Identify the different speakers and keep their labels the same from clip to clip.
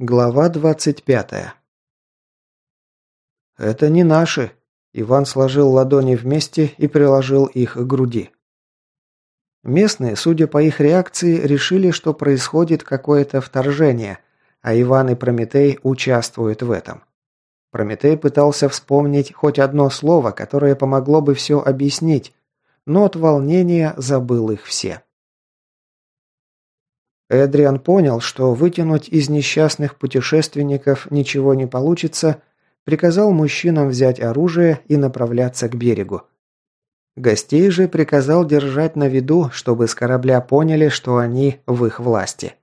Speaker 1: Глава двадцать пятая. «Это не наши», – Иван сложил ладони вместе и приложил их к груди. Местные, судя по их реакции, решили, что происходит какое-то вторжение, а Иван и Прометей участвуют в этом. Прометей пытался вспомнить хоть одно слово, которое помогло бы все объяснить, но от волнения забыл их все. Эдриан понял, что вытянуть из несчастных путешественников ничего не получится, приказал мужчинам взять оружие и направляться к берегу. Гостей же приказал держать на виду, чтобы с корабля поняли, что они в их власти.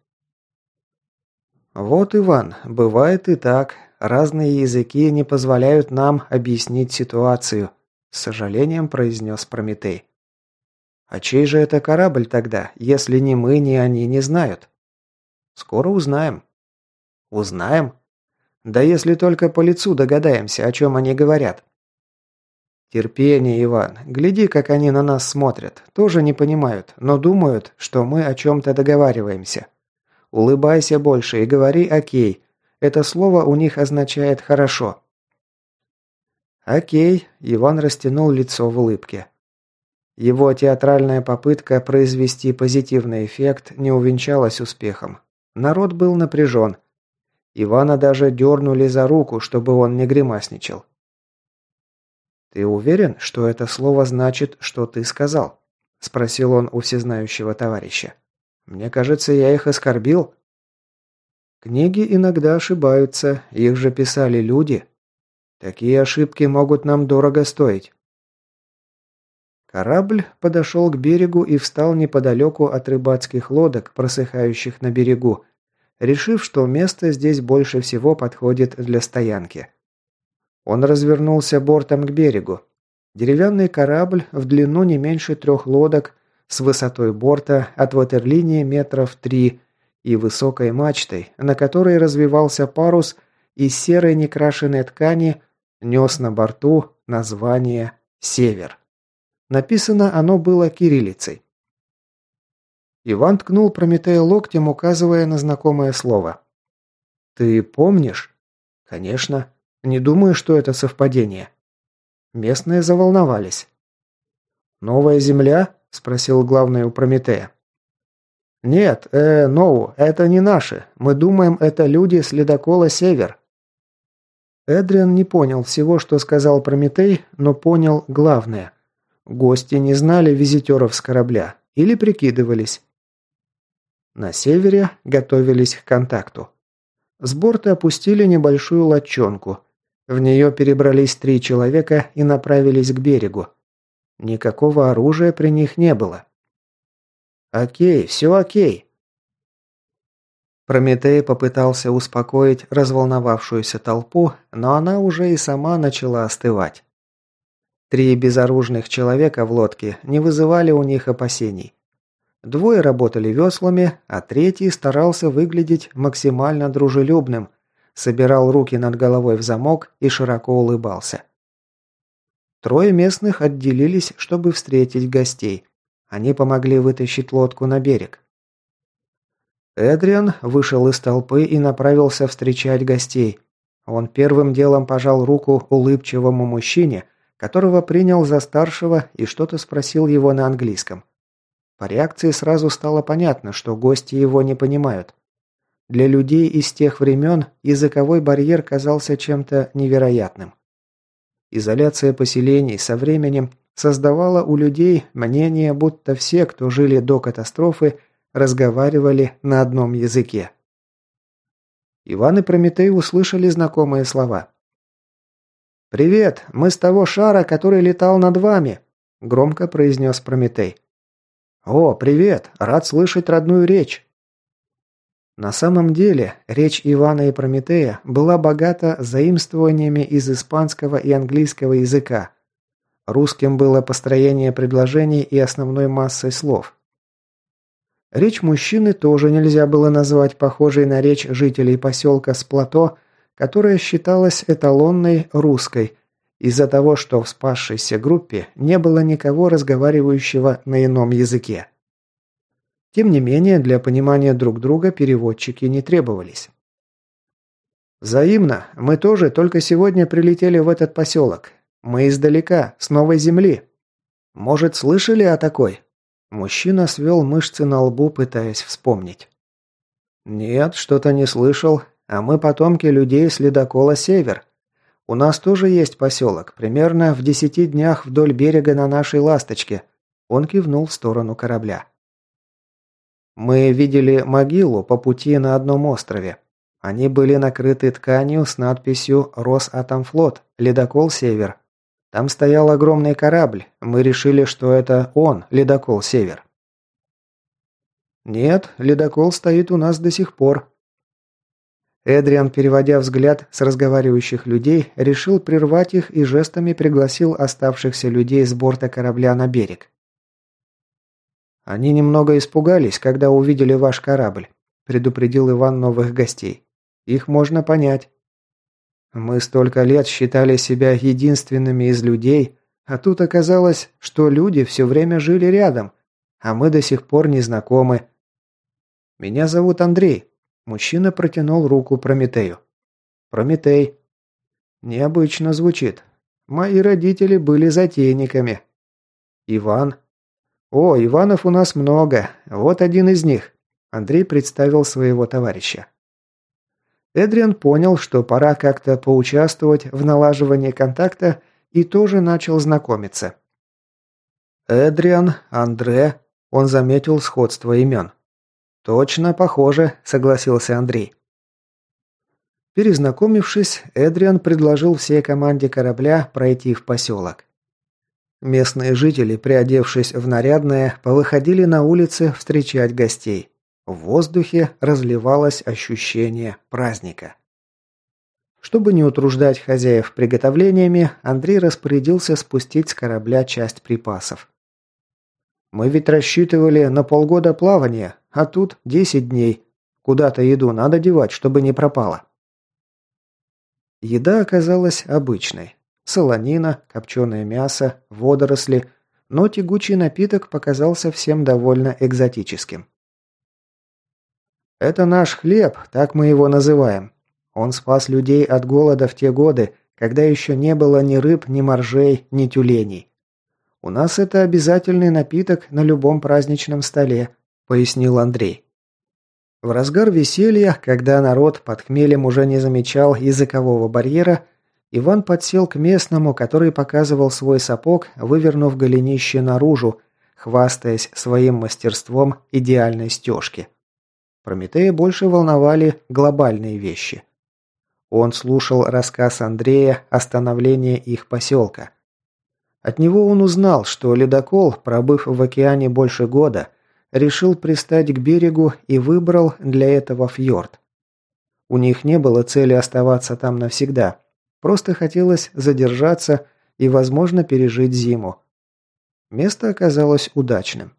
Speaker 1: «Вот, Иван, бывает и так. Разные языки не позволяют нам объяснить ситуацию», – с сожалением произнес Прометей. А чей же это корабль тогда, если ни мы, ни они не знают? Скоро узнаем. Узнаем? Да если только по лицу догадаемся, о чем они говорят. Терпение, Иван. Гляди, как они на нас смотрят. Тоже не понимают, но думают, что мы о чем-то договариваемся. Улыбайся больше и говори «окей». Это слово у них означает «хорошо». «Окей», – Иван растянул лицо в улыбке. Его театральная попытка произвести позитивный эффект не увенчалась успехом. Народ был напряжен. Ивана даже дернули за руку, чтобы он не гримасничал. «Ты уверен, что это слово значит, что ты сказал?» – спросил он у всезнающего товарища. «Мне кажется, я их оскорбил». «Книги иногда ошибаются, их же писали люди. Такие ошибки могут нам дорого стоить. Корабль подошел к берегу и встал неподалеку от рыбацких лодок, просыхающих на берегу, решив, что место здесь больше всего подходит для стоянки. Он развернулся бортом к берегу. Деревянный корабль в длину не меньше трех лодок, с высотой борта от ватерлинии метров три и высокой мачтой, на которой развивался парус из серой некрашенной ткани, нес на борту название «Север». Написано оно было кириллицей. Иван ткнул Прометея локтем, указывая на знакомое слово. «Ты помнишь?» «Конечно. Не думаю, что это совпадение». Местные заволновались. «Новая земля?» – спросил главный у Прометея. «Нет, э, Ноу, это не наши. Мы думаем, это люди с ледокола «Север». Эдриан не понял всего, что сказал Прометей, но понял главное. Гости не знали визитеров с корабля или прикидывались. На севере готовились к контакту. С борта опустили небольшую лодчонку. В нее перебрались три человека и направились к берегу. Никакого оружия при них не было. «Окей, все окей». Прометей попытался успокоить разволновавшуюся толпу, но она уже и сама начала остывать. Три безоружных человека в лодке не вызывали у них опасений. Двое работали веслами, а третий старался выглядеть максимально дружелюбным, собирал руки над головой в замок и широко улыбался. Трое местных отделились, чтобы встретить гостей. Они помогли вытащить лодку на берег. Эдриан вышел из толпы и направился встречать гостей. Он первым делом пожал руку улыбчивому мужчине, которого принял за старшего и что-то спросил его на английском. По реакции сразу стало понятно, что гости его не понимают. Для людей из тех времен языковой барьер казался чем-то невероятным. Изоляция поселений со временем создавала у людей мнение, будто все, кто жили до катастрофы, разговаривали на одном языке. Иван и Прометей услышали знакомые слова. «Привет, мы с того шара, который летал над вами», – громко произнес Прометей. «О, привет, рад слышать родную речь». На самом деле, речь Ивана и Прометея была богата заимствованиями из испанского и английского языка. Русским было построение предложений и основной массой слов. Речь мужчины тоже нельзя было назвать похожей на речь жителей поселка Сплато которая считалась эталонной русской, из-за того, что в спасшейся группе не было никого разговаривающего на ином языке. Тем не менее, для понимания друг друга переводчики не требовались. «Взаимно. Мы тоже только сегодня прилетели в этот поселок. Мы издалека, с новой земли. Может, слышали о такой?» Мужчина свел мышцы на лбу, пытаясь вспомнить. «Нет, что-то не слышал. А мы потомки людей с ледокола «Север». У нас тоже есть поселок, примерно в десяти днях вдоль берега на нашей «Ласточке». Он кивнул в сторону корабля. Мы видели могилу по пути на одном острове. Они были накрыты тканью с надписью «Росатомфлот», «Ледокол Север». Там стоял огромный корабль. Мы решили, что это он, ледокол Север. Нет, ледокол стоит у нас до сих пор. Эдриан, переводя взгляд с разговаривающих людей, решил прервать их и жестами пригласил оставшихся людей с борта корабля на берег. «Они немного испугались, когда увидели ваш корабль», – предупредил Иван новых гостей. «Их можно понять. Мы столько лет считали себя единственными из людей, а тут оказалось, что люди все время жили рядом, а мы до сих пор не знакомы. Меня зовут Андрей». Мужчина протянул руку Прометею. «Прометей». «Необычно звучит. Мои родители были затейниками». «Иван», «О, Иванов у нас много. Вот один из них». Андрей представил своего товарища. Эдриан понял, что пора как-то поучаствовать в налаживании контакта и тоже начал знакомиться. Эдриан, Андре, он заметил сходство имен. «Точно похоже», – согласился Андрей. Перезнакомившись, Эдриан предложил всей команде корабля пройти в поселок. Местные жители, приодевшись в нарядное, повыходили на улицы встречать гостей. В воздухе разливалось ощущение праздника. Чтобы не утруждать хозяев приготовлениями, Андрей распорядился спустить с корабля часть припасов. «Мы ведь рассчитывали на полгода плавания, а тут 10 дней. Куда-то еду надо девать, чтобы не пропала». Еда оказалась обычной. Солонина, копченое мясо, водоросли, но тягучий напиток показался всем довольно экзотическим. «Это наш хлеб, так мы его называем. Он спас людей от голода в те годы, когда еще не было ни рыб, ни моржей, ни тюленей. У нас это обязательный напиток на любом праздничном столе», – пояснил Андрей. В разгар веселья, когда народ под хмелем уже не замечал языкового барьера, Иван подсел к местному, который показывал свой сапог, вывернув голенище наружу, хвастаясь своим мастерством идеальной стежки. Прометея больше волновали глобальные вещи. Он слушал рассказ Андрея о становлении их поселка. От него он узнал, что ледокол, пробыв в океане больше года, решил пристать к берегу и выбрал для этого фьорд. У них не было цели оставаться там навсегда – Просто хотелось задержаться и, возможно, пережить зиму. Место оказалось удачным.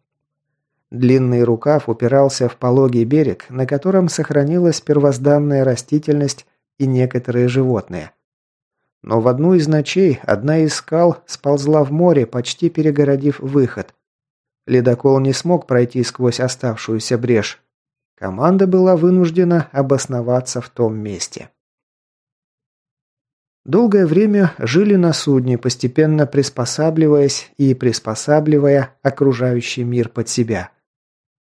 Speaker 1: Длинный рукав упирался в пологий берег, на котором сохранилась первозданная растительность и некоторые животные. Но в одну из ночей одна из скал сползла в море, почти перегородив выход. Ледокол не смог пройти сквозь оставшуюся брешь. Команда была вынуждена обосноваться в том месте. Долгое время жили на судне, постепенно приспосабливаясь и приспосабливая окружающий мир под себя.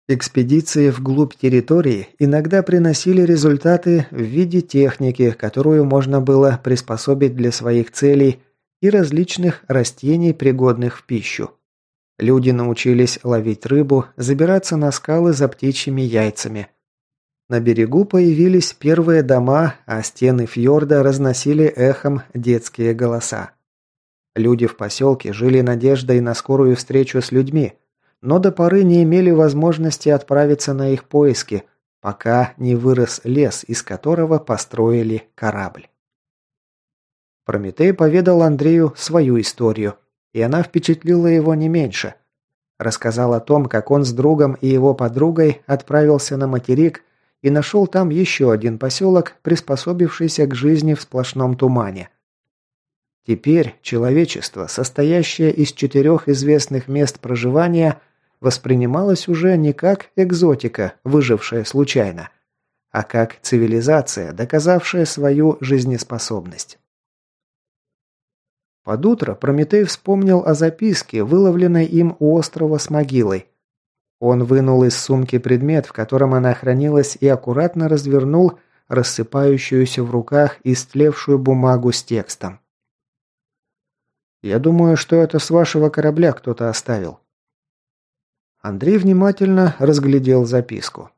Speaker 1: Экспедиции вглубь территории иногда приносили результаты в виде техники, которую можно было приспособить для своих целей и различных растений, пригодных в пищу. Люди научились ловить рыбу, забираться на скалы за птичьими яйцами – на берегу появились первые дома, а стены фьорда разносили эхом детские голоса. Люди в поселке жили надеждой на скорую встречу с людьми, но до поры не имели возможности отправиться на их поиски, пока не вырос лес, из которого построили корабль. Прометей поведал Андрею свою историю, и она впечатлила его не меньше. Рассказал о том, как он с другом и его подругой отправился на материк и нашел там еще один поселок, приспособившийся к жизни в сплошном тумане. Теперь человечество, состоящее из четырех известных мест проживания, воспринималось уже не как экзотика, выжившая случайно, а как цивилизация, доказавшая свою жизнеспособность. Под утро Прометей вспомнил о записке, выловленной им у острова с могилой. Он вынул из сумки предмет, в котором она хранилась, и аккуратно развернул рассыпающуюся в руках истлевшую бумагу с текстом. «Я думаю, что это с вашего корабля кто-то оставил». Андрей внимательно разглядел записку.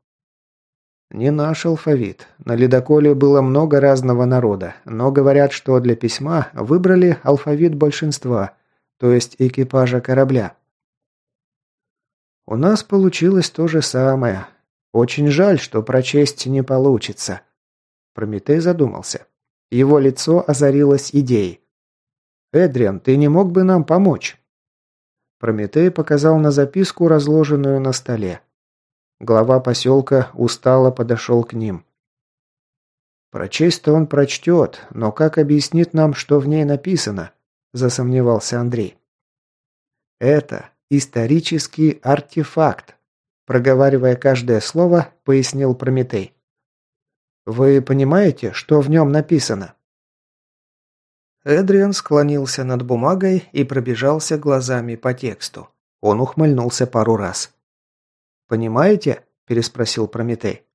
Speaker 1: Не наш алфавит. На ледоколе было много разного народа, но говорят, что для письма выбрали алфавит большинства, то есть экипажа корабля. У нас получилось то же самое. Очень жаль, что прочесть не получится. Прометей задумался. Его лицо озарилось идеей. «Эдриан, ты не мог бы нам помочь?» Прометей показал на записку, разложенную на столе. Глава поселка устало подошел к ним. «Прочесть-то он прочтет, но как объяснит нам, что в ней написано?» – засомневался Андрей. «Это исторический артефакт», – проговаривая каждое слово, пояснил Прометей. «Вы понимаете, что в нем написано?» Эдриан склонился над бумагой и пробежался глазами по тексту. Он ухмыльнулся пару раз. «Понимаете?» – переспросил Прометей.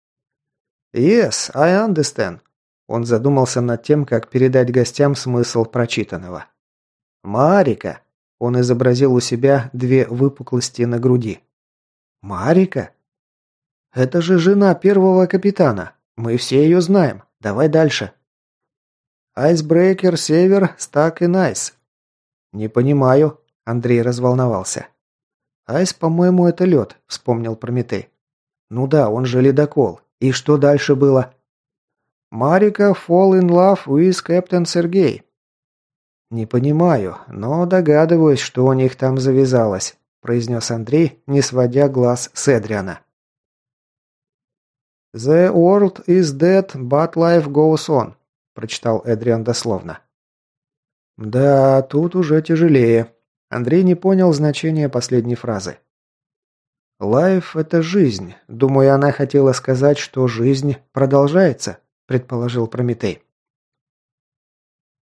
Speaker 1: «Yes, I understand». Он задумался над тем, как передать гостям смысл прочитанного. «Марика!» – он изобразил у себя две выпуклости на груди. «Марика? Это же жена первого капитана. Мы все ее знаем. Давай дальше». «Icebreaker Север stuck in ice». «Не понимаю», – Андрей разволновался. «Ice, по-моему, это лед», – вспомнил Прометей. «Ну да, он же ледокол. И что дальше было?» «Марика fall in love with Captain Сергей». «Не понимаю, но догадываюсь, что у них там завязалось», – произнес Андрей, не сводя глаз с Эдриана. «The world is dead, but life goes on», – прочитал Эдриан дословно. «Да, тут уже тяжелее», Андрей не понял значения последней фразы. «Лайф – это жизнь. Думаю, она хотела сказать, что жизнь продолжается», – предположил Прометей.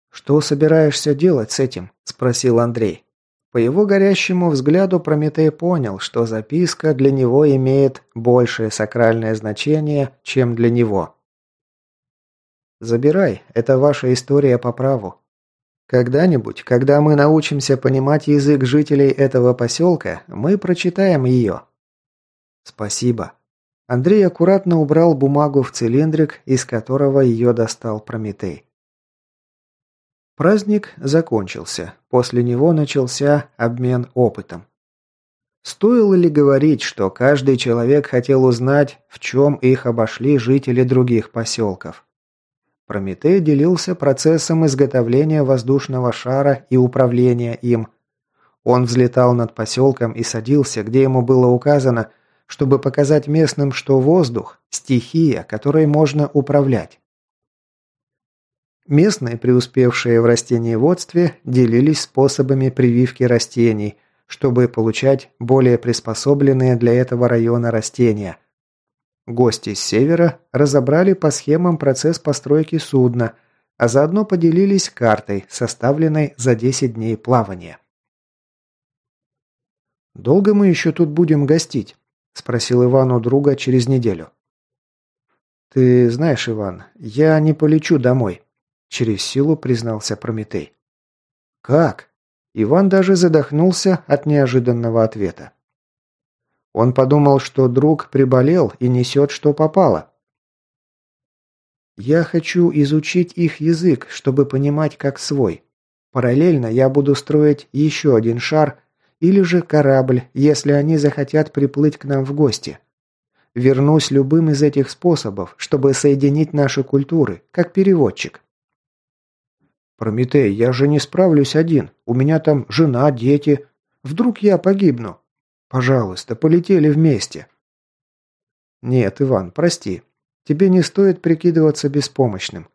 Speaker 1: «Что собираешься делать с этим?» – спросил Андрей. По его горящему взгляду Прометей понял, что записка для него имеет большее сакральное значение, чем для него. «Забирай, это ваша история по праву. Когда-нибудь, когда мы научимся понимать язык жителей этого поселка, мы прочитаем ее. Спасибо. Андрей аккуратно убрал бумагу в цилиндрик, из которого ее достал Прометей. Праздник закончился. После него начался обмен опытом. Стоило ли говорить, что каждый человек хотел узнать, в чем их обошли жители других поселков? Прометей делился процессом изготовления воздушного шара и управления им. Он взлетал над поселком и садился, где ему было указано, чтобы показать местным, что воздух – стихия, которой можно управлять. Местные, преуспевшие в растениеводстве, делились способами прививки растений, чтобы получать более приспособленные для этого района растения – Гости с севера разобрали по схемам процесс постройки судна, а заодно поделились картой, составленной за 10 дней плавания. «Долго мы еще тут будем гостить?» – спросил Иван у друга через неделю. «Ты знаешь, Иван, я не полечу домой», – через силу признался Прометей. «Как?» Иван даже задохнулся от неожиданного ответа. Он подумал, что друг приболел и несет, что попало. «Я хочу изучить их язык, чтобы понимать как свой. Параллельно я буду строить еще один шар или же корабль, если они захотят приплыть к нам в гости. Вернусь любым из этих способов, чтобы соединить наши культуры, как переводчик». «Прометей, я же не справлюсь один. У меня там жена, дети. Вдруг я погибну?» Пожалуйста, полетели вместе. Нет, Иван, прости. Тебе не стоит прикидываться беспомощным.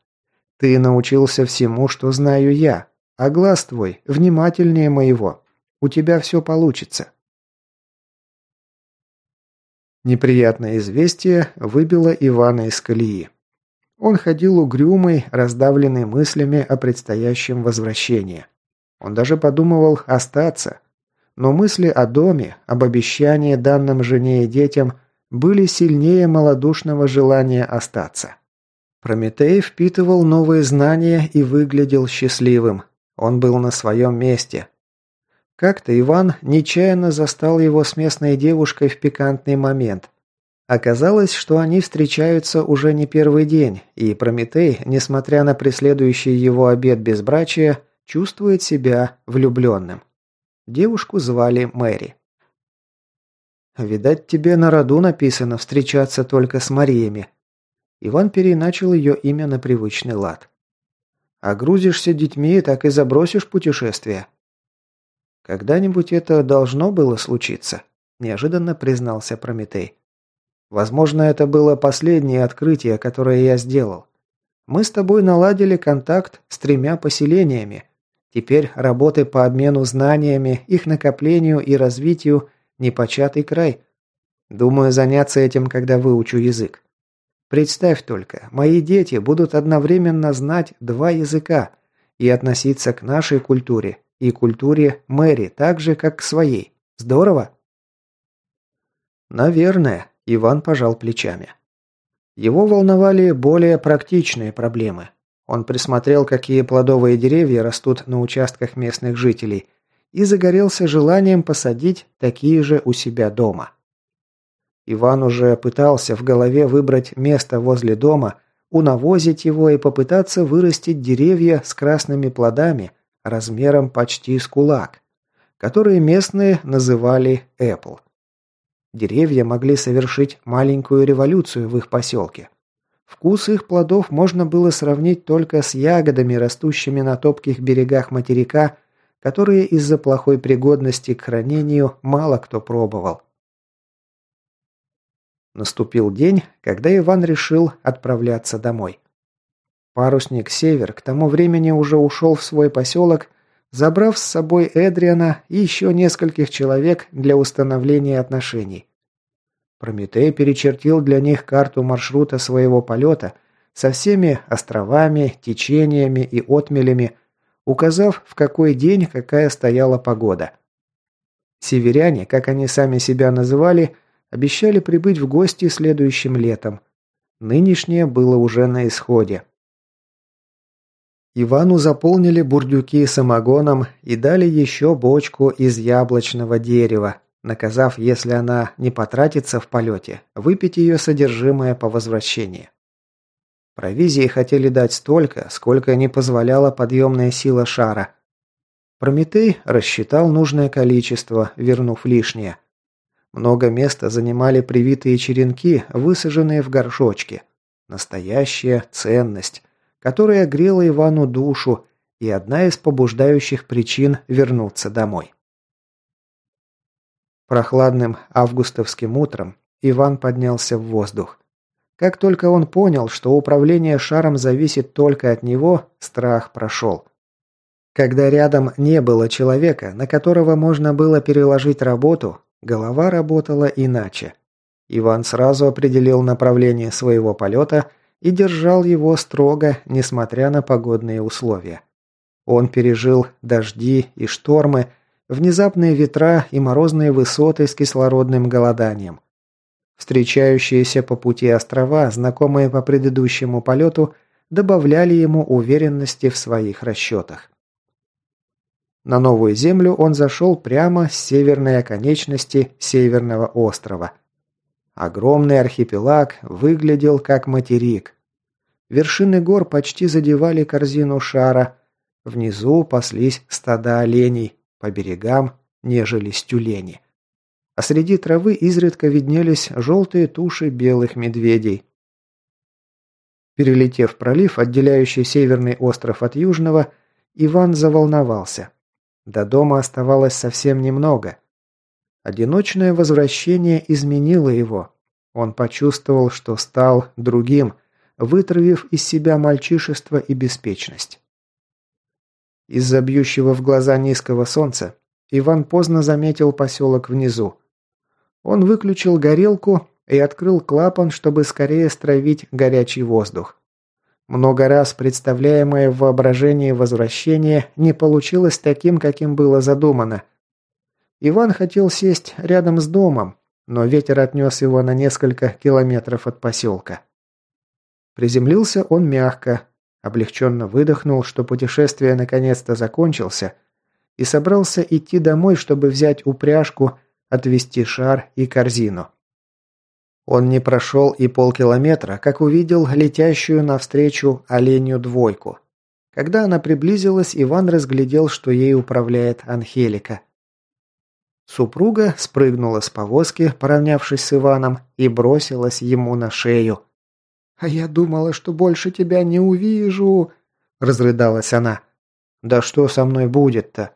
Speaker 1: Ты научился всему, что знаю я, а глаз твой внимательнее моего. У тебя все получится. Неприятное известие выбило Ивана из колеи. Он ходил угрюмый, раздавленный мыслями о предстоящем возвращении. Он даже подумывал остаться. Но мысли о доме, об обещании данным жене и детям были сильнее малодушного желания остаться. Прометей впитывал новые знания и выглядел счастливым. Он был на своем месте. Как-то Иван нечаянно застал его с местной девушкой в пикантный момент. Оказалось, что они встречаются уже не первый день, и Прометей, несмотря на преследующий его обед безбрачия, чувствует себя влюбленным. Девушку звали Мэри. «Видать, тебе на роду написано встречаться только с Мариями». Иван переначал ее имя на привычный лад. «А грузишься детьми, так и забросишь путешествие». «Когда-нибудь это должно было случиться», – неожиданно признался Прометей. Возможно, это было последнее открытие, которое я сделал. Мы с тобой наладили контакт с тремя поселениями. Теперь работы по обмену знаниями, их накоплению и развитию – непочатый край. Думаю, заняться этим, когда выучу язык. Представь только, мои дети будут одновременно знать два языка и относиться к нашей культуре и культуре Мэри так же, как к своей. Здорово? Наверное, Иван пожал плечами. Его волновали более практичные проблемы. Он присмотрел, какие плодовые деревья растут на участках местных жителей, и загорелся желанием посадить такие же у себя дома. Иван уже пытался в голове выбрать место возле дома, унавозить его и попытаться вырастить деревья с красными плодами размером почти с кулак, которые местные называли Apple. Деревья могли совершить маленькую революцию в их поселке. Вкус их плодов можно было сравнить только с ягодами, растущими на топких берегах материка, которые из-за плохой пригодности к хранению мало кто пробовал. Наступил день, когда Иван решил отправляться домой. Парусник «Север» к тому времени уже ушел в свой поселок, забрав с собой Эдриана и еще нескольких человек для установления отношений. Прометей перечертил для них карту маршрута своего полета со всеми островами, течениями и отмелями, указав, в какой день какая стояла погода. Северяне, как они сами себя называли, обещали прибыть в гости следующим летом. Нынешнее было уже на исходе. Ивану заполнили бурдюки самогоном и дали еще бочку из яблочного дерева, наказав, если она не потратится в полете, выпить ее содержимое по возвращении. Провизии хотели дать столько, сколько не позволяла подъемная сила шара. Прометей рассчитал нужное количество, вернув лишнее. Много места занимали привитые черенки, высаженные в горшочки. Настоящая ценность которая грела Ивану душу и одна из побуждающих причин вернуться домой. Прохладным августовским утром Иван поднялся в воздух. Как только он понял, что управление шаром зависит только от него, страх прошел. Когда рядом не было человека, на которого можно было переложить работу, голова работала иначе. Иван сразу определил направление своего полета и держал его строго, несмотря на погодные условия. Он пережил дожди и штормы, внезапные ветра и морозные высоты с кислородным голоданием. Встречающиеся по пути острова, знакомые по предыдущему полету, добавляли ему уверенности в своих расчетах. На новую землю он зашел прямо с северной оконечности Северного острова. Огромный архипелаг выглядел как материк. Вершины гор почти задевали корзину шара. Внизу паслись стада оленей, по берегам нежились тюлени. А среди травы изредка виднелись желтые туши белых медведей. Перелетев пролив, отделяющий северный остров от южного, Иван заволновался. До дома оставалось совсем немного. Одиночное возвращение изменило его. Он почувствовал, что стал другим, вытравив из себя мальчишество и беспечность. Из-за бьющего в глаза низкого солнца Иван поздно заметил поселок внизу. Он выключил горелку и открыл клапан, чтобы скорее стравить горячий воздух. Много раз представляемое в воображении возвращение не получилось таким, каким было задумано. Иван хотел сесть рядом с домом, но ветер отнес его на несколько километров от поселка. Приземлился он мягко, облегченно выдохнул, что путешествие наконец-то закончился, и собрался идти домой, чтобы взять упряжку, отвезти шар и корзину. Он не прошел и полкилометра, как увидел летящую навстречу оленью двойку. Когда она приблизилась, Иван разглядел, что ей управляет Анхелика. Супруга спрыгнула с повозки, поравнявшись с Иваном, и бросилась ему на шею. «А я думала, что больше тебя не увижу!» – разрыдалась она. «Да что со мной будет-то?»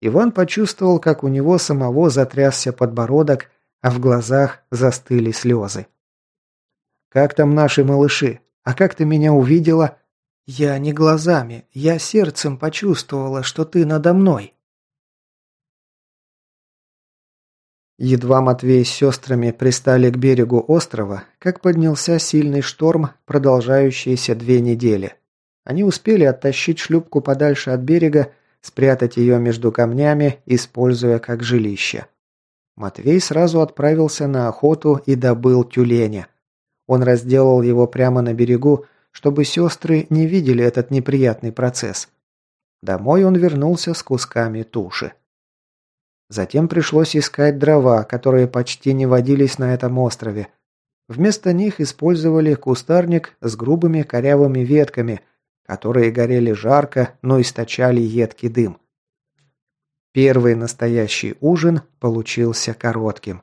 Speaker 1: Иван почувствовал, как у него самого затрясся подбородок, а в глазах застыли слезы. «Как там наши малыши? А как ты меня увидела?» «Я не глазами, я сердцем почувствовала, что ты надо мной». Едва Матвей с сестрами пристали к берегу острова, как поднялся сильный шторм, продолжающийся две недели. Они успели оттащить шлюпку подальше от берега, спрятать ее между камнями, используя как жилище. Матвей сразу отправился на охоту и добыл тюленя. Он разделал его прямо на берегу, чтобы сестры не видели этот неприятный процесс. Домой он вернулся с кусками туши. Затем пришлось искать дрова, которые почти не водились на этом острове. Вместо них использовали кустарник с грубыми корявыми ветками, которые горели жарко, но источали едкий дым. Первый настоящий ужин получился коротким.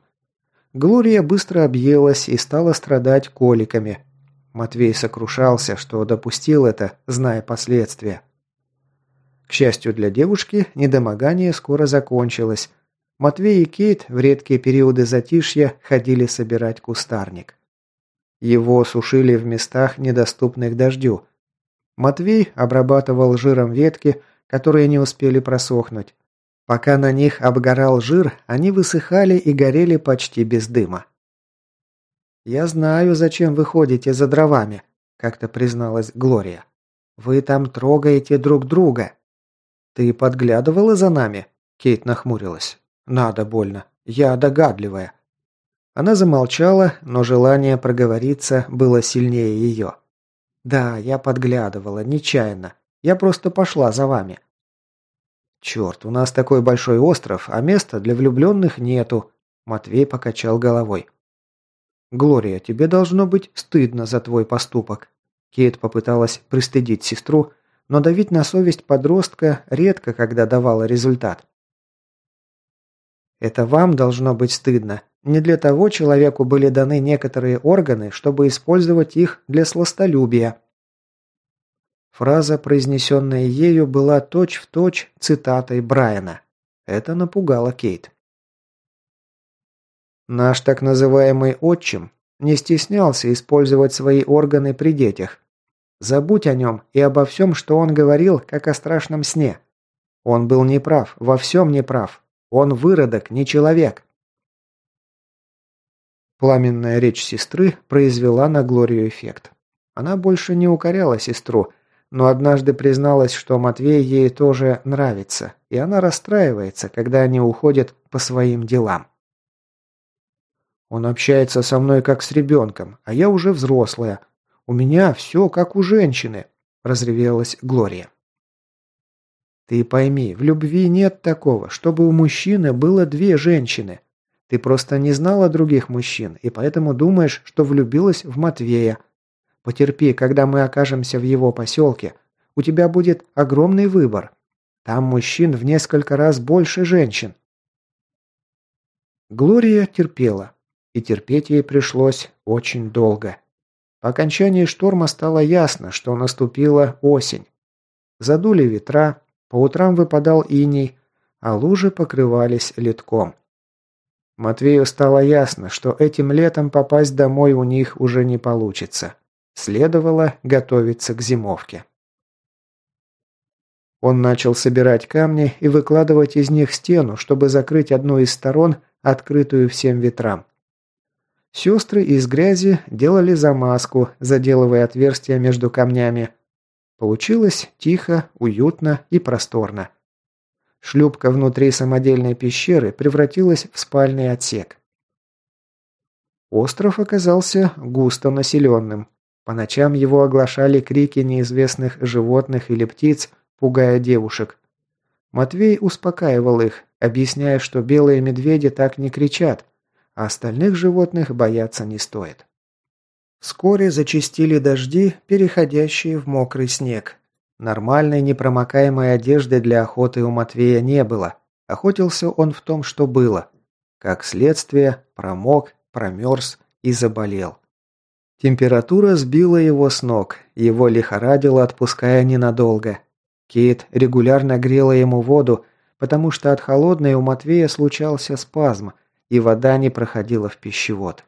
Speaker 1: Глория быстро объелась и стала страдать коликами. Матвей сокрушался, что допустил это, зная последствия. К счастью для девушки, недомогание скоро закончилось. Матвей и Кейт в редкие периоды затишья ходили собирать кустарник. Его сушили в местах, недоступных дождю. Матвей обрабатывал жиром ветки, которые не успели просохнуть. Пока на них обгорал жир, они высыхали и горели почти без дыма. «Я знаю, зачем вы ходите за дровами», – как-то призналась Глория. «Вы там трогаете друг друга». «Ты подглядывала за нами?» – Кейт нахмурилась. «Надо больно. Я догадливая». Она замолчала, но желание проговориться было сильнее ее. «Да, я подглядывала, нечаянно. Я просто пошла за вами. «Черт, у нас такой большой остров, а места для влюбленных нету», – Матвей покачал головой. «Глория, тебе должно быть стыдно за твой поступок». Кейт попыталась пристыдить сестру, но давить на совесть подростка редко когда давала результат. «Это вам должно быть стыдно. Не для того человеку были даны некоторые органы, чтобы использовать их для сластолюбия», Фраза, произнесенная ею, была точь-в-точь точь цитатой Брайана. Это напугало Кейт. Наш так называемый отчим не стеснялся использовать свои органы при детях. Забудь о нем и обо всем, что он говорил, как о страшном сне. Он был неправ, во всем неправ. Он выродок, не человек. Пламенная речь сестры произвела на Глорию эффект. Она больше не укоряла сестру, но однажды призналась, что Матвей ей тоже нравится, и она расстраивается, когда они уходят по своим делам. Он общается со мной как с ребенком, а я уже взрослая. У меня все как у женщины», – разревелась Глория. «Ты пойми, в любви нет такого, чтобы у мужчины было две женщины. Ты просто не знала других мужчин, и поэтому думаешь, что влюбилась в Матвея, Потерпи, когда мы окажемся в его поселке. У тебя будет огромный выбор. Там мужчин в несколько раз больше женщин. Глория терпела. И терпеть ей пришлось очень долго. По окончании шторма стало ясно, что наступила осень. Задули ветра, по утрам выпадал иней, а лужи покрывались литком. Матвею стало ясно, что этим летом попасть домой у них уже не получится. Следовало готовиться к зимовке. Он начал собирать камни и выкладывать из них стену, чтобы закрыть одну из сторон, открытую всем ветрам. Сестры из грязи делали замазку, заделывая отверстия между камнями. Получилось тихо, уютно и просторно. Шлюпка внутри самодельной пещеры превратилась в спальный отсек. Остров оказался густо населенным. По ночам его оглашали крики неизвестных животных или птиц, пугая девушек. Матвей успокаивал их, объясняя, что белые медведи так не кричат, а остальных животных бояться не стоит. Вскоре зачастили дожди, переходящие в мокрый снег. Нормальной непромокаемой одежды для охоты у Матвея не было. Охотился он в том, что было. Как следствие, промок, промерз и заболел. Температура сбила его с ног, его лихорадило, отпуская ненадолго. Кейт регулярно грела ему воду, потому что от холодной у Матвея случался спазм, и вода не проходила в пищевод.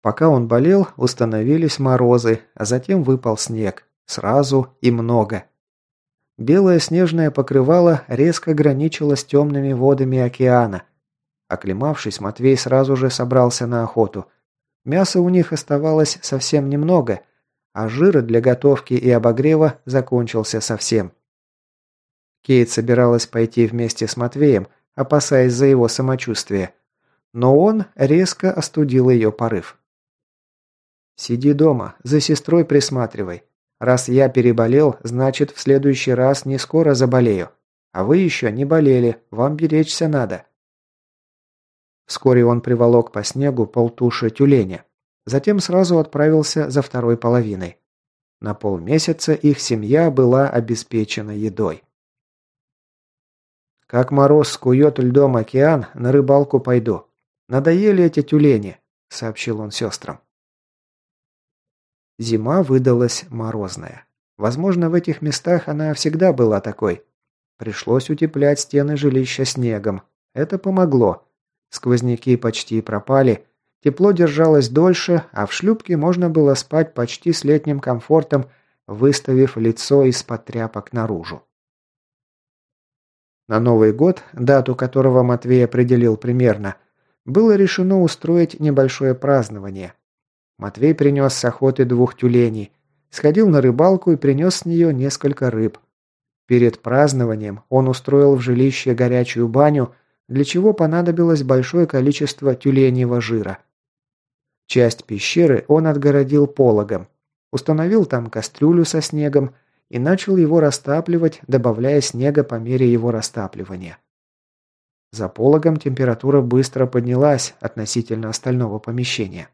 Speaker 1: Пока он болел, установились морозы, а затем выпал снег. Сразу и много. Белое снежное покрывало резко граничило с темными водами океана. Оклемавшись, Матвей сразу же собрался на охоту. Мяса у них оставалось совсем немного, а жира для готовки и обогрева закончился совсем. Кейт собиралась пойти вместе с Матвеем, опасаясь за его самочувствие. Но он резко остудил ее порыв. «Сиди дома, за сестрой присматривай. Раз я переболел, значит, в следующий раз не скоро заболею. А вы еще не болели, вам беречься надо». Вскоре он приволок по снегу полтуши тюленя. Затем сразу отправился за второй половиной. На полмесяца их семья была обеспечена едой. Как мороз скует льдом океан, на рыбалку пойду. Надоели эти тюлени», — сообщил он сестрам. Зима выдалась морозная. Возможно, в этих местах она всегда была такой. Пришлось утеплять стены жилища снегом. Это помогло. Сквозняки почти пропали, тепло держалось дольше, а в шлюпке можно было спать почти с летним комфортом, выставив лицо из-под тряпок наружу. На Новый год, дату которого Матвей определил примерно, было решено устроить небольшое празднование. Матвей принес с охоты двух тюленей, сходил на рыбалку и принес с нее несколько рыб. Перед празднованием он устроил в жилище горячую баню, для чего понадобилось большое количество тюленьего жира. Часть пещеры он отгородил пологом, установил там кастрюлю со снегом и начал его растапливать, добавляя снега по мере его растапливания. За пологом температура быстро поднялась относительно остального помещения.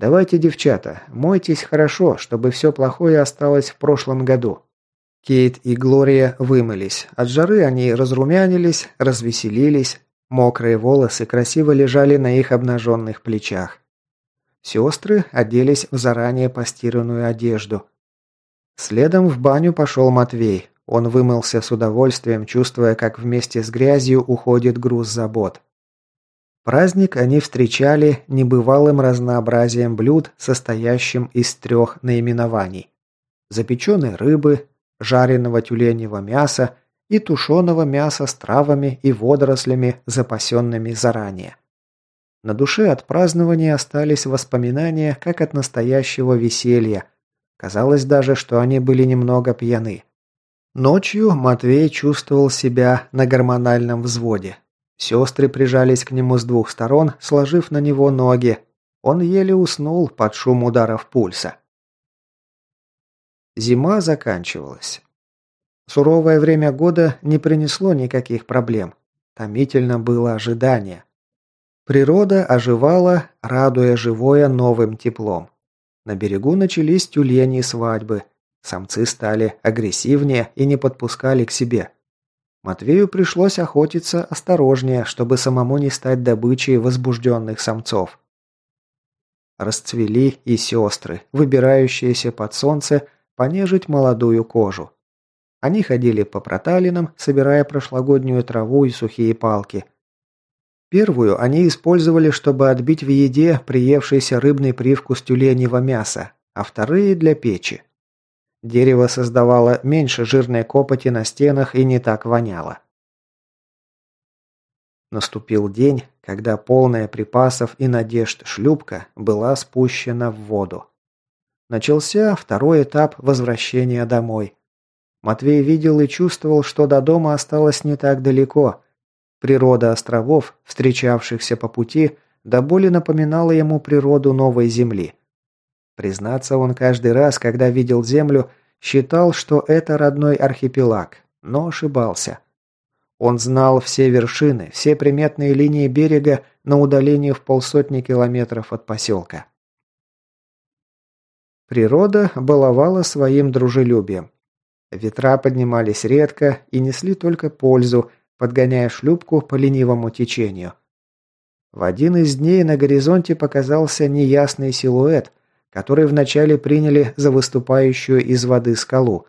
Speaker 1: «Давайте, девчата, мойтесь хорошо, чтобы все плохое осталось в прошлом году». Кейт и Глория вымылись. От жары они разрумянились, развеселились. Мокрые волосы красиво лежали на их обнаженных плечах. Сестры оделись в заранее постиранную одежду. Следом в баню пошел Матвей. Он вымылся с удовольствием, чувствуя, как вместе с грязью уходит груз забот. Праздник они встречали небывалым разнообразием блюд, состоящим из трех наименований. Запеченной рыбы, жареного тюленевого мяса и тушеного мяса с травами и водорослями, запасенными заранее. На душе от празднования остались воспоминания, как от настоящего веселья – Казалось даже, что они были немного пьяны. Ночью Матвей чувствовал себя на гормональном взводе. Сестры прижались к нему с двух сторон, сложив на него ноги. Он еле уснул под шум ударов пульса. Зима заканчивалась. Суровое время года не принесло никаких проблем. Томительно было ожидание. Природа оживала, радуя живое новым теплом. На берегу начались тюлени свадьбы. Самцы стали агрессивнее и не подпускали к себе. Матвею пришлось охотиться осторожнее, чтобы самому не стать добычей возбужденных самцов. Расцвели и сестры, выбирающиеся под солнце понежить молодую кожу. Они ходили по проталинам, собирая прошлогоднюю траву и сухие палки – Первую они использовали, чтобы отбить в еде приевшийся рыбный привкус тюленевого мяса, а вторые – для печи. Дерево создавало меньше жирной копоти на стенах и не так воняло. Наступил день, когда полная припасов и надежд шлюпка была спущена в воду. Начался второй этап возвращения домой. Матвей видел и чувствовал, что до дома осталось не так далеко. Природа островов, встречавшихся по пути, до боли напоминала ему природу новой земли. Признаться, он каждый раз, когда видел землю, считал, что это родной архипелаг, но ошибался. Он знал все вершины, все приметные линии берега на удалении в полсотни километров от поселка. Природа баловала своим дружелюбием. Ветра поднимались редко и несли только пользу, подгоняя шлюпку по ленивому течению. В один из дней на горизонте показался неясный силуэт, который вначале приняли за выступающую из воды скалу.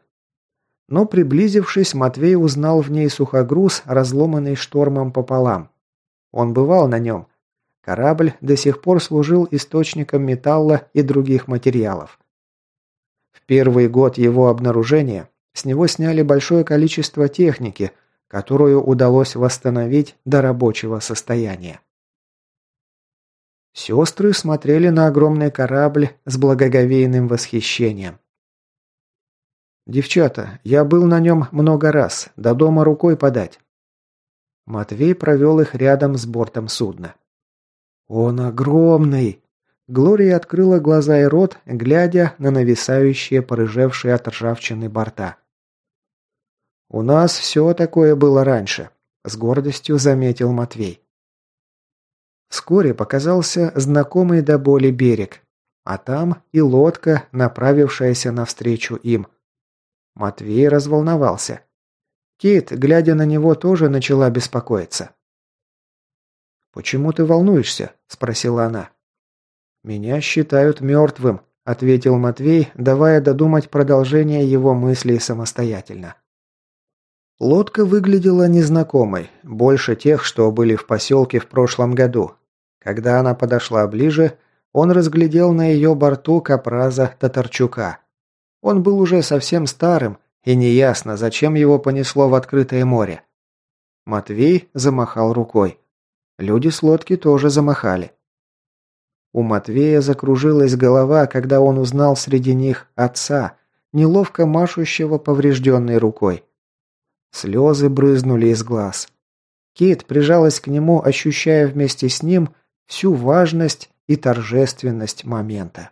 Speaker 1: Но приблизившись, Матвей узнал в ней сухогруз, разломанный штормом пополам. Он бывал на нем. Корабль до сих пор служил источником металла и других материалов. В первый год его обнаружения с него сняли большое количество техники, которую удалось восстановить до рабочего состояния. Сестры смотрели на огромный корабль с благоговейным восхищением. «Девчата, я был на нем много раз, до дома рукой подать». Матвей провел их рядом с бортом судна. «Он огромный!» Глория открыла глаза и рот, глядя на нависающие, порыжевшие от ржавчины борта. «У нас все такое было раньше», – с гордостью заметил Матвей. Вскоре показался знакомый до боли берег, а там и лодка, направившаяся навстречу им. Матвей разволновался. Кит, глядя на него, тоже начала беспокоиться. «Почему ты волнуешься?» – спросила она. «Меня считают мертвым», – ответил Матвей, давая додумать продолжение его мыслей самостоятельно. Лодка выглядела незнакомой, больше тех, что были в поселке в прошлом году, когда она подошла ближе, он разглядел на ее борту капраза Татарчука. Он был уже совсем старым, и неясно, зачем его понесло в открытое море. Матвей замахал рукой. Люди с лодки тоже замахали. У Матвея закружилась голова, когда он узнал среди них отца, неловко машущего поврежденной рукой. Слезы брызнули из глаз. Кит прижалась к нему, ощущая вместе с ним всю важность и торжественность момента.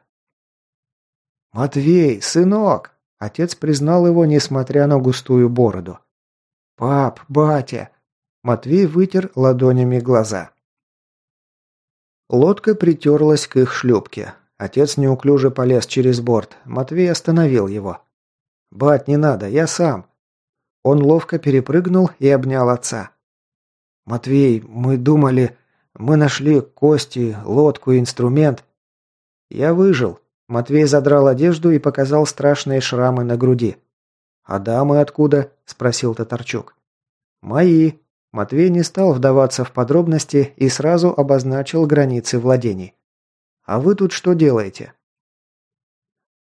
Speaker 1: «Матвей, сынок!» Отец признал его, несмотря на густую бороду. «Пап, батя!» Матвей вытер ладонями глаза. Лодка притерлась к их шлюпке. Отец неуклюже полез через борт. Матвей остановил его. «Бать, не надо, я сам». Он ловко перепрыгнул и обнял отца. «Матвей, мы думали...» Мы нашли кости, лодку и инструмент. Я выжил. Матвей задрал одежду и показал страшные шрамы на груди. «А дамы откуда?» – спросил Татарчук. «Мои». Матвей не стал вдаваться в подробности и сразу обозначил границы владений. «А вы тут что делаете?»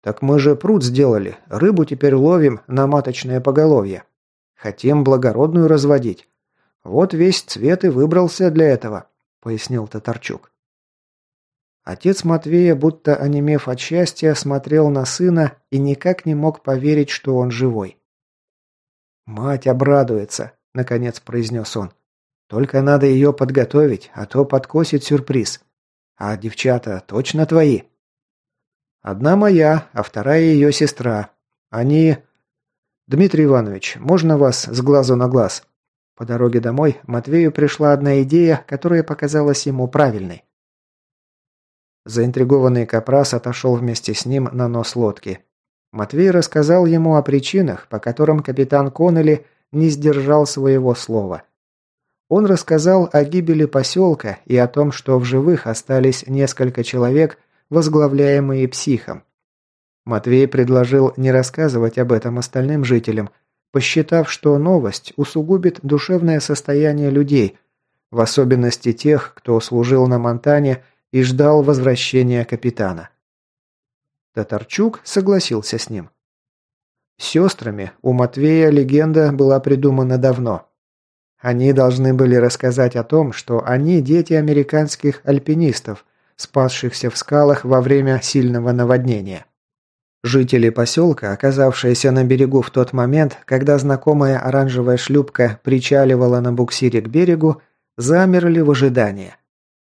Speaker 1: «Так мы же пруд сделали, рыбу теперь ловим на маточное поголовье. Хотим благородную разводить. Вот весь цвет и выбрался для этого пояснил Татарчук. Отец Матвея, будто онемев от счастья, смотрел на сына и никак не мог поверить, что он живой. «Мать обрадуется», — наконец произнес он. «Только надо ее подготовить, а то подкосит сюрприз. А девчата точно твои?» «Одна моя, а вторая ее сестра. Они...» «Дмитрий Иванович, можно вас с глазу на глаз?» По дороге домой Матвею пришла одна идея, которая показалась ему правильной. Заинтригованный Капрас отошел вместе с ним на нос лодки. Матвей рассказал ему о причинах, по которым капитан Коннелли не сдержал своего слова. Он рассказал о гибели поселка и о том, что в живых остались несколько человек, возглавляемые психом. Матвей предложил не рассказывать об этом остальным жителям – посчитав, что новость усугубит душевное состояние людей, в особенности тех, кто служил на Монтане и ждал возвращения капитана. Татарчук согласился с ним. Сестрами у Матвея легенда была придумана давно. Они должны были рассказать о том, что они дети американских альпинистов, спасшихся в скалах во время сильного наводнения. Жители поселка, оказавшиеся на берегу в тот момент, когда знакомая оранжевая шлюпка причаливала на буксире к берегу, замерли в ожидании.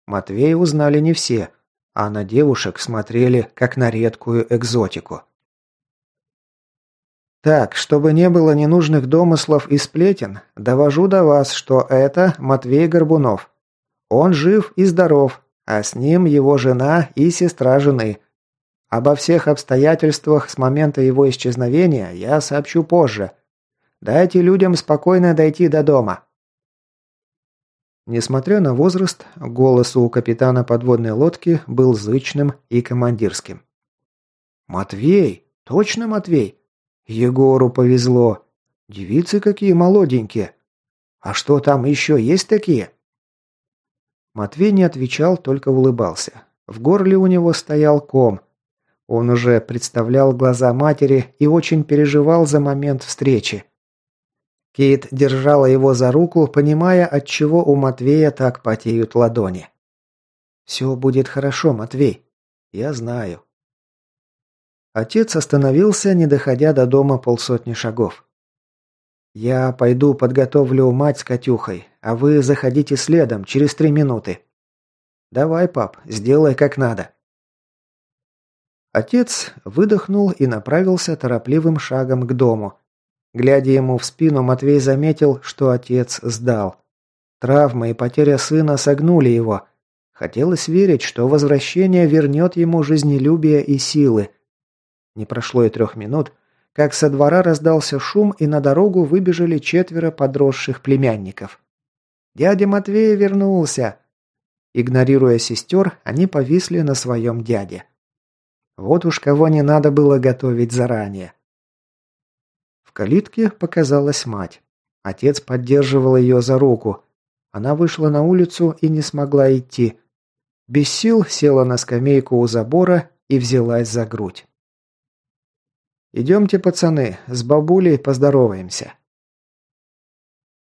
Speaker 1: Матвея узнали не все, а на девушек смотрели, как на редкую экзотику. Так, чтобы не было ненужных домыслов и сплетен, довожу до вас, что это Матвей Горбунов. Он жив и здоров, а с ним его жена и сестра жены. Обо всех обстоятельствах с момента его исчезновения я сообщу позже. Дайте людям спокойно дойти до дома. Несмотря на возраст, голос у капитана подводной лодки был зычным и командирским. «Матвей! Точно Матвей? Егору повезло. Девицы какие молоденькие. А что там еще есть такие? Матвей не отвечал, только улыбался. В горле у него стоял ком. Он уже представлял глаза матери и очень переживал за момент встречи. Кейт держала его за руку, понимая, от чего у Матвея так потеют ладони. «Все будет хорошо, Матвей. Я знаю. Отец остановился, не доходя до дома полсотни шагов. «Я пойду подготовлю мать с Катюхой, а вы заходите следом через три минуты». «Давай, пап, сделай как надо». Отец выдохнул и направился торопливым шагом к дому. Глядя ему в спину, Матвей заметил, что отец сдал. Травма и потеря сына согнули его. Хотелось верить, что возвращение вернет ему жизнелюбие и силы – не прошло и трех минут, как со двора раздался шум, и на дорогу выбежали четверо подросших племянников. «Дядя Матвей вернулся!» Игнорируя сестер, они повисли на своем дяде. Вот уж кого не надо было готовить заранее. В калитке показалась мать. Отец поддерживал ее за руку. Она вышла на улицу и не смогла идти. Без сил села на скамейку у забора и взялась за грудь. «Идемте, пацаны, с бабулей поздороваемся».